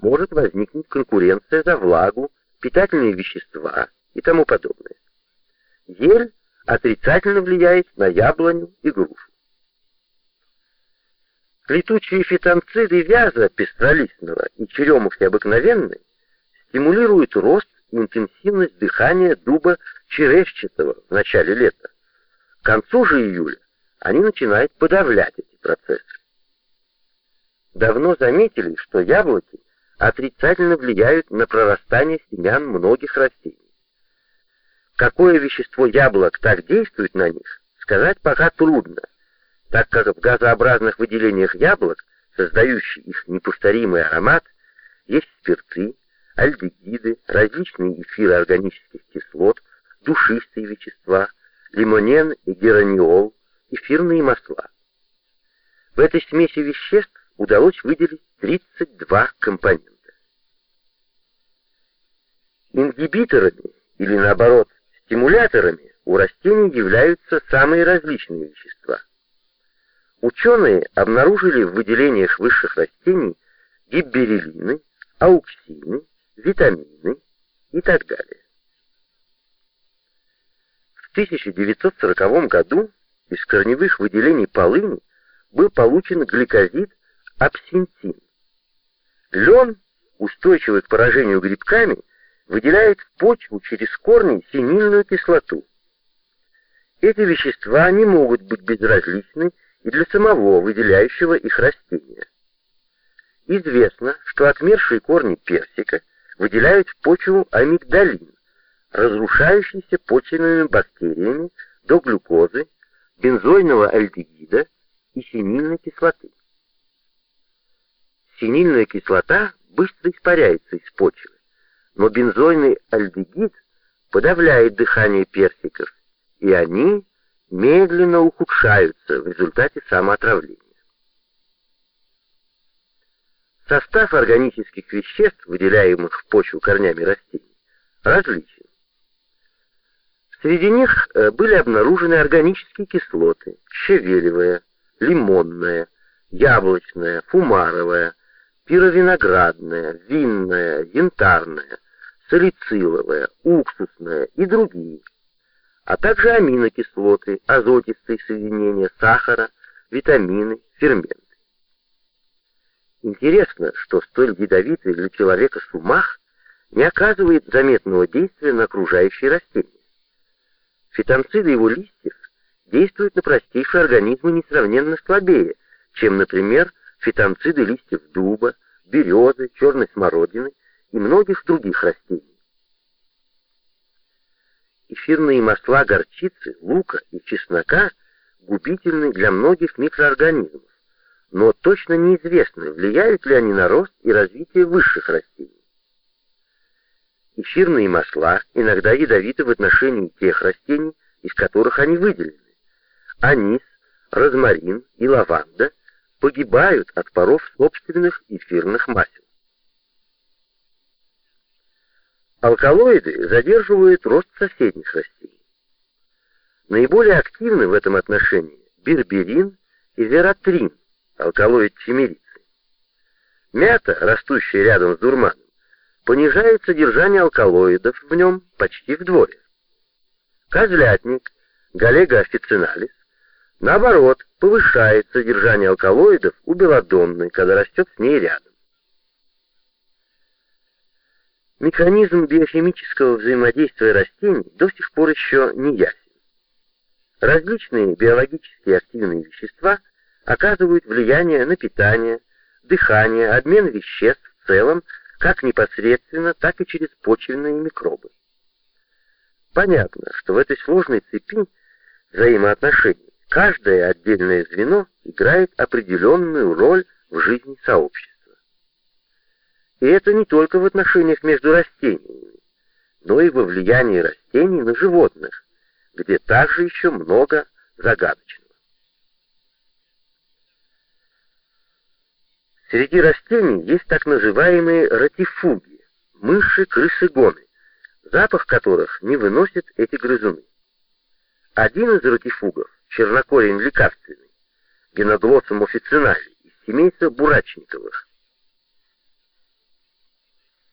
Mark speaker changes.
Speaker 1: может возникнуть конкуренция за влагу, питательные вещества и тому подобное. Ель отрицательно влияет на яблоню и грушу. Летучие фитонциды вяза пестролистного и черемухи обыкновенной стимулируют рост и интенсивность дыхания дуба черешчатого в начале лета. К концу же июля они начинают подавлять эти процессы. Давно заметили, что яблоки отрицательно влияют на прорастание семян многих растений. Какое вещество яблок так действует на них, сказать пока трудно, так как в газообразных выделениях яблок, создающих их неповторимый аромат, есть спирты, альдегиды, различные эфиры органических кислот, душистые вещества, лимонен и гераниол, эфирные масла. В этой смеси веществ удалось выделить 32 компонента. Ингибиторами, или наоборот, стимуляторами у растений являются самые различные вещества. Ученые обнаружили в выделениях высших растений гибберелины, ауксины, витамины и так далее. В 1940 году из корневых выделений полыни был получен гликозид абсинтин. Лен, устойчивый к поражению грибками, выделяет в почву через корни синильную кислоту. Эти вещества не могут быть безразличны и для самого выделяющего их растения. Известно, что отмершие корни персика выделяют в почву амигдалин, разрушающийся почвенными бактериями до глюкозы, бензойного альдегида и синильной кислоты. Синильная кислота быстро испаряется из почвы, но бензойный альдегид подавляет дыхание персиков, и они медленно ухудшаются в результате самоотравления. Состав органических веществ, выделяемых в почву корнями растений, различен. Среди них э, были обнаружены органические кислоты, щавелевая, лимонная, яблочная, фумаровая, пировиноградная, винная, янтарная, салициловая, уксусная и другие, а также аминокислоты, азотистые соединения сахара, витамины, ферменты. Интересно, что столь ядовитый для человека сумах не оказывает заметного действия на окружающие растения. Фитонциды его листьев действуют на простейшие организмы несравненно слабее, чем, например, фитонциды листьев дуба, березы, черной смородины и многих других растений. Эфирные масла горчицы, лука и чеснока губительны для многих микроорганизмов, но точно неизвестно, влияют ли они на рост и развитие высших растений. Эфирные масла иногда ядовиты в отношении тех растений, из которых они выделены. Анис, розмарин и лаванда погибают от паров собственных эфирных масел. Алкалоиды задерживают рост соседних растений. Наиболее активны в этом отношении берберин и вератрин, алкалоид чимерицы. Мята, растущая рядом с дурманом, понижает содержание алкалоидов в нем почти вдвое. Козлятник, галега официналис, наоборот, повышает содержание алкалоидов у белодонной, когда растет с ней рядом. Механизм биохимического взаимодействия растений до сих пор еще не ясен. Различные биологически активные вещества оказывают влияние на питание, дыхание, обмен веществ в целом, как непосредственно, так и через почвенные микробы. Понятно, что в этой сложной цепи взаимоотношений каждое отдельное звено играет определенную роль в жизни сообщества. И это не только в отношениях между растениями, но и во влиянии растений на животных, где также еще много загадочного. Среди растений есть так называемые ратифуги, мыши-крысы-гоны, запах которых не выносят эти грызуны. Один из ратифугов, чернокорень лекарственный, геноглоссум официнале, из семейства бурачниковых,